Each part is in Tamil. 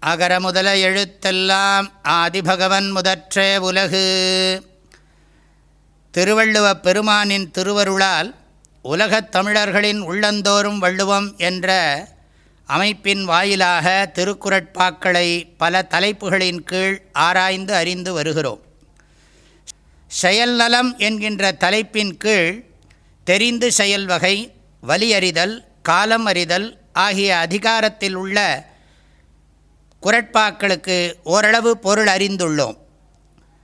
அகர முதல எழுத்தெல்லாம் ஆதிபகவன் முதற்றே உலகு. திருவள்ளுவப் பெருமானின் திருவருளால் உலகத் தமிழர்களின் உள்ளந்தோறும் வள்ளுவம் என்ற அமைப்பின் வாயிலாக திருக்குறட்பாக்களை பல தலைப்புகளின் கீழ் ஆராய்ந்து அறிந்து வருகிறோம். செயல்நலம் என்கின்ற தலைப்பின் கீழ் தெரிந்து செயல் வகை வலியறிதல் காலம் அறிதல் ஆகிய அதிகாரத்தில் உள்ள குரட்பாக்களுக்கு ஓரளவு பொருள் அறிந்துள்ளோம்.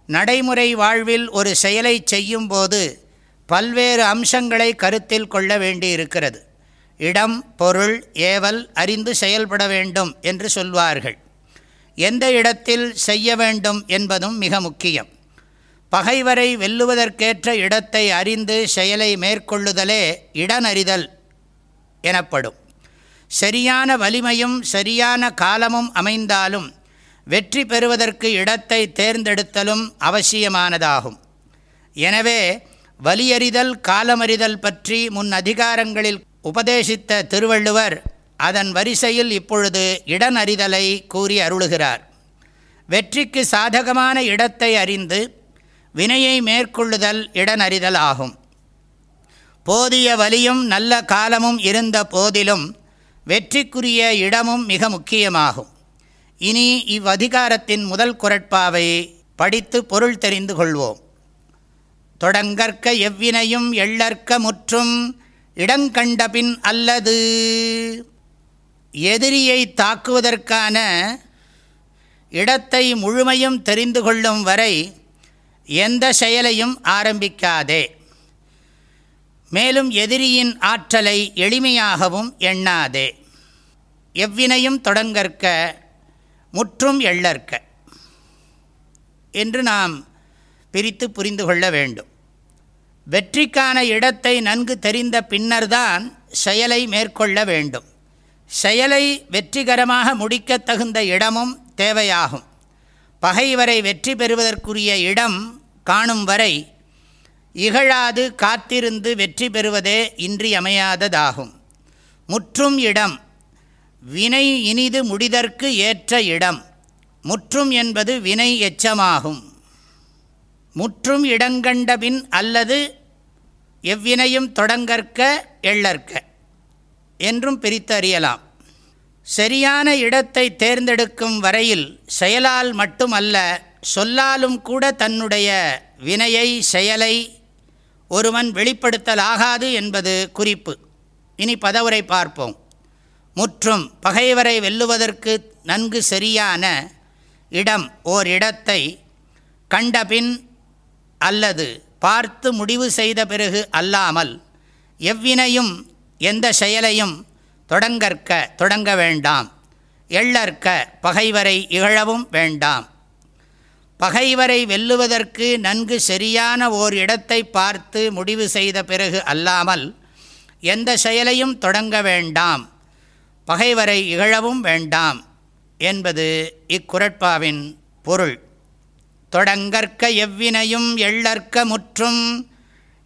நடைமுறை வாழ்வில் ஒரு செயலை செய்யும்போது பல்வேறு அம்சங்களை கருத்தில் கொள்ள வேண்டியிருக்கிறது. இடம் பொருள் ஏவல் அறிந்து செயல்பட வேண்டும் என்று சொல்வார்கள். எந்த இடத்தில் செய்ய வேண்டும் என்பதும் மிக முக்கியம். பகைவரை வெல்லுவதற்கேற்ற இடத்தை அறிந்து செயலை மேற்கொள்ளுதலே இடனறிதல் எனப்படும். சரியான வலிமையும் சரியான காலமும் அமைந்தாலும் வெற்றி பெறுவதற்கு இடத்தை தேர்ந்தெடுத்தலும் அவசியமானதாகும். எனவே வலியறிதல் காலமறிதல் பற்றி முன் அதிகாரங்களில் உபதேசித்த திருவள்ளுவர் அதன் வரிசையில் இப்பொழுது இடனறிதலை கூறி அருளுகிறார். வெற்றிக்கு சாதகமான இடத்தை அறிந்து வினையை மேற்கொள்ளுதல் இடனறிதல் ஆகும். போதிய வலியும் நல்ல காலமும் இருந்த போதிலும் வெற்றிக்குரிய இடமும் மிக முக்கியமாகும். இனி இவ்வதிகாரத்தின் முதல் குரட்பாவை படித்து பொருள் தெரிந்து கொள்வோம். தொடங்கற்க எவ்வினையும் எள்ளற்க முற்றும் இடங்கண்டபின் அல்லது எதிரியை தாக்குவதற்கான இடத்தை முழுமையும் தெரிந்து கொள்ளும் வரை எந்த செயலையும் ஆரம்பிக்காதே. மேலும் எதிரியின் ஆற்றலை எளிமையாகவும் எண்ணாதே. எவ்வினையும் தொடங்கற்க முற்றும் எள்ளற்க என்று நாம் பிரித்து புரிந்து கொள்ள வேண்டும். வெற்றிக்கான இடத்தை நன்கு தெரிந்த பின்னர்தான் செயலை மேற்கொள்ள வேண்டும். செயலை வெற்றிகரமாக முடிக்க தகுந்த இடமும் தேவையாகும். பகைவரை வெற்றி பெறுவதற்குரிய இடம் காணும் வரை இகழாது காத்திருந்து வெற்றி பெறுவதே இன்றியமையாததாகும். முற்றும் இடம் வினை இனிது முடிதற்கு ஏற்ற இடம் முற்றும் என்பது வினை எச்சமாகும். முற்றும் இடங்கண்டபின் அல்லது எவ்வினையும் தொடங்கற்க எள்ளற்க என்றும் பிரித்தறியலாம். சரியான இடத்தை தேர்ந்தெடுக்கும் வரையில் செயலால் மட்டுமல்ல சொல்லாலும் கூட தன்னுடைய வினையை செயலை ஒருவன் வெளிப்படுத்தலாகாது என்பது குறிப்பு. இனி பதவுரை பார்ப்போம். முற்றும் பகைவரை வெல்லுவதற்கு நன்கு சரியான இடம் ஓர் இடத்தை கண்டபின் அல்லது பார்த்து முடிவு செய்த பிறகு அல்லாமல் எவ்வினையும் எந்த செயலையும் தொடங்கற்க தொடங்க வேண்டாம். எள்ளற்க பகைவரை இகழவும் வேண்டாம். பகைவரை வெல்லுவதற்கு நன்கு சரியான ஓர் இடத்தை பார்த்து முடிவு செய்த பிறகு அல்லாமல் எந்த செயலையும் தொடங்க வேண்டாம். பகைவரை இகழவும் வேண்டாம் என்பது இக்குரட்பாவின் பொருள். தொடங்கற்க எவ்வினையும் எள்ளற்க முற்றும்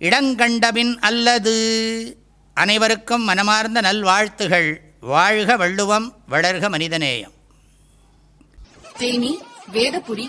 இடங்கண்டபின் அல்லது அனைவருக்கும் மனமார்ந்த நல்வாழ்த்துகள். வாழ்க வள்ளுவம் வளர்க மனிதநேயம். தேனி வேதபுரி